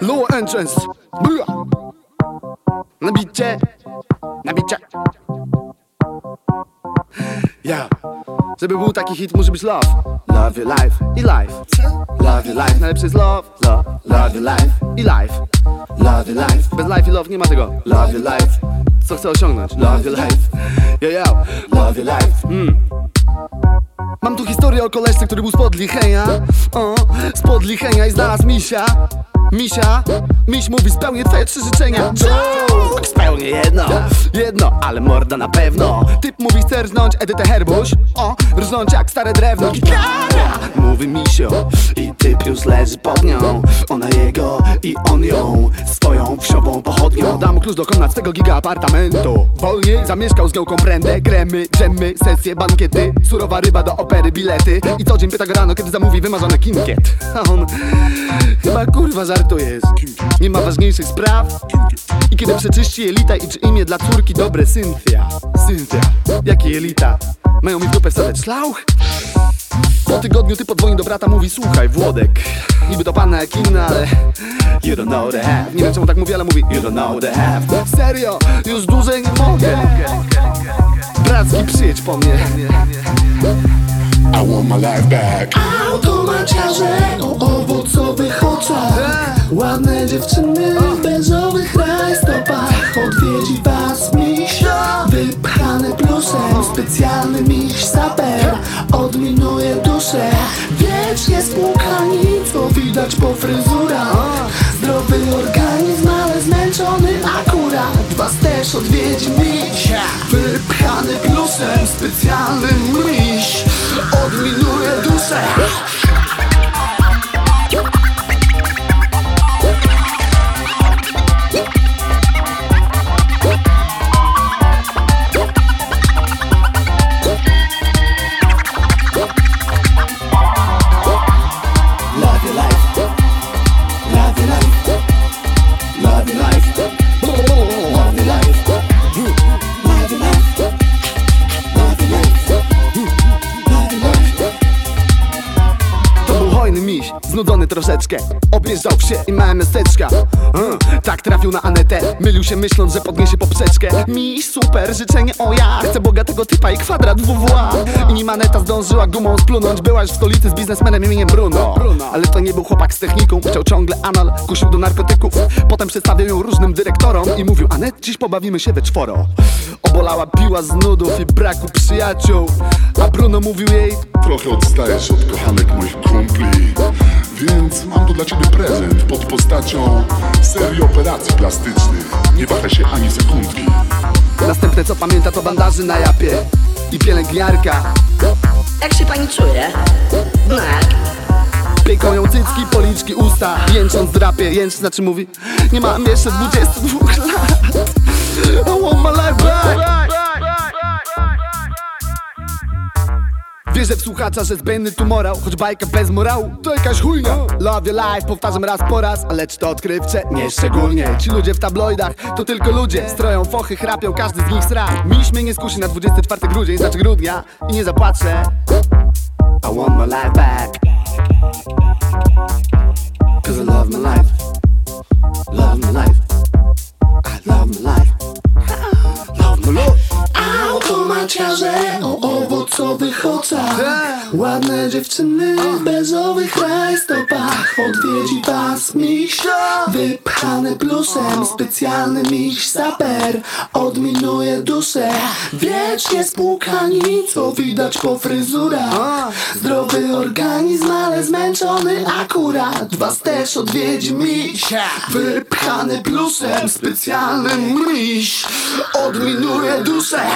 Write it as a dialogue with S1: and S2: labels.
S1: Low entrance. Bua. Na bicie. Na bicie. Ja. Żeby był taki hit, musi być love. Love your life i life. Love your life, najlepszy jest love. Love, love your life i life. Love your life. Bez life i love nie ma tego. Love your life. Co chcę osiągnąć? Love your life. Yo, yo. Love your life. Mm. Mam tu historię o koleżce, który był spod Lichenia o, Spod Lichenia i znalazł misia. Misia, miś mówi spełnię twoje trzy życzenia. Joke, spełnię jedno, jedno, ale morda na pewno. Typ mówi chcę rżnąć Edytę Herbuś? O, rżnąć jak stare drewno. Gitara, mówi misio I typ już leży pod nią. Ona jego i on ją. Swoją wsiową pochodnią. Dam klucz do komnat z tego giga apartamentu. Wolniej zamieszkał z nią komprendę Kremy, dżemy, sesje, bankiety. Surowa ryba do opery, bilety. I co dzień pyta go rano, kiedy zamówi wymarzony kinkiet. A on chyba kurwa żartujesz Nie ma ważniejszych spraw. I kiedy przeczyści jelita i czy imię dla córki dobre Cynthia. Cynthia, jakie jelita? Mają mi w dupę wsadzać szlauch? Po tygodniu ty podwoni do brata mówi Słuchaj Włodek. Niby to panna jak inna, ale You don't know the half Nie wiem czemu tak mówi, ale mówi You don't know the half Serio, już dłużej nie mogę. Bracki przyjedź po mnie.
S2: I want my life back.
S3: Automaciarze o owocowych oczach. Ładne dziewczyny w beżowych rajstopach. Odwiedzi was miś Wypchany plusem Specjalny miś saper. Odminuje duszę. Wiecznie spłukani Co widać po fryzurach Zdrowy organizm, ale zmęczony akurat. Was też odwiedzi miś. Wypchany plusem Specjalny miś
S1: znudzony troszeczkę. Objeżdżał wsie i małe miasteczka. Mm, Tak trafił na Anetę. Mylił się myśląc, że podniesie poprzeczkę. Miś, super, życzenie o ja Chcę bogatego typa i kwadrat WWA I nim Aneta zdążyła gumą splunąć Byłaś w stolicy z biznesmenem imieniem Bruno. Ale to nie był chłopak z techniką. Chciał ciągle anal, kusił do narkotyków. Potem przedstawił ją różnym dyrektorom I mówił, Anet, dziś pobawimy się we czworo. Obolała piła z nudów i braku przyjaciół. A Bruno mówił jej
S2: Trochę odstajesz od kochanek moich kumpli. Więc mam tu dla ciebie prezent pod postacią serii operacji plastycznych. Nie wahaj się ani sekundki.
S1: Następne co pamięta to bandaży na japie I pielęgniarka
S4: Jak się pani czuje? Jak?
S1: Pieką ją cycki, policzki, usta Jęcząc drapie, jęcz znaczy mówi Nie mam jeszcze 22 lat I want my life back Wierzę w słuchacza, że zbędny tu morał Choć bajka bez morału to jakaś chujnia. Love your life, powtarzam raz po raz Ale czy to odkrywcze? Nie szczególnie Ci ludzie w tabloidach to tylko ludzie Stroją fochy, chrapią, każdy z nich sra Miś mnie nie skusi na 24 grudzień Znaczy grudnia i nie zapłacę. I want my life back. Cause I love my life
S3: Ładne dziewczyny w beżowych rajstopach Odwiedzi was miś Wypchany plusem Specjalny miś saper. Odminuje duszę Wiecznie spłukani Co widać po fryzurach. Zdrowy organizm, ale zmęczony akurat. Was też odwiedzi miś Wypchany plusem Specjalny miś. Odminuje duszę